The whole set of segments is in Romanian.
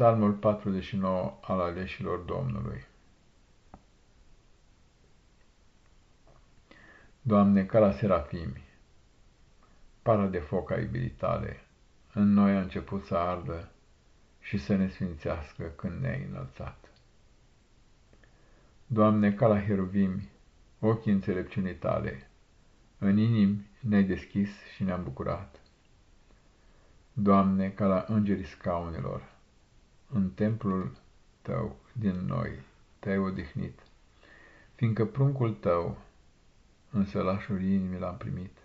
Psalmul 49 al aleșilor Domnului. Doamne, ca la serafimi, para de foc a iubirii tale, în noi a început să ardă și să ne sfințească când ne-ai înălțat. Doamne, ca la heruvimi, ochii înțelepciunii tale, în inimi ne-ai deschis și ne-am bucurat. Doamne, ca la îngerii scaunelor, în templul tău din noi te-ai odihnit, fiindcă pruncul tău în sălașul inimii l-am primit.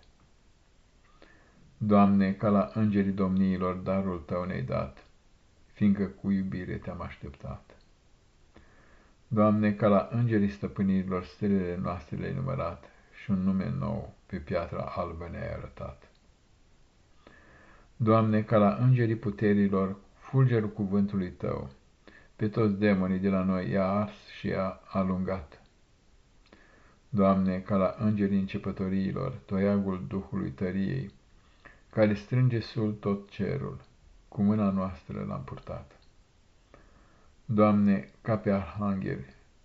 Doamne, ca la îngerii domniilor darul tău ne-ai dat, fiindcă cu iubire te-am așteptat. Doamne, ca la îngerii stăpânirilor stelele noastre le-ai numărat și un nume nou pe piatra albă ne-ai arătat. Doamne, ca la îngerii puterilor fulgerul cuvântului tău, pe toți demonii de la noi i-a ars și i-a alungat. Doamne, ca la îngerii începătoriilor, toiagul Duhului tăriei, care strânge sul tot cerul, cu mâna noastră l-am purtat. Doamne, ca pe arhanghel,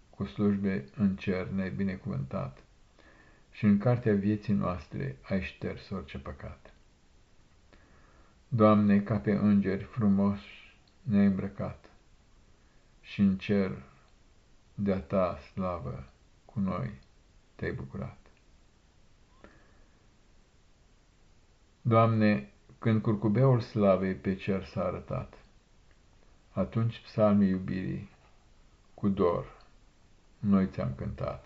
cu slujbe în cer ne-ai binecuvântat și în cartea vieții noastre ai șters orice păcat. Doamne, ca pe îngeri frumos ne-ai îmbrăcat și în cer de-a ta slavă cu noi te-ai bucurat. Doamne, când curcubeul slavei pe cer s-a arătat, atunci psalmii iubirii cu dor noi ți-am cântat.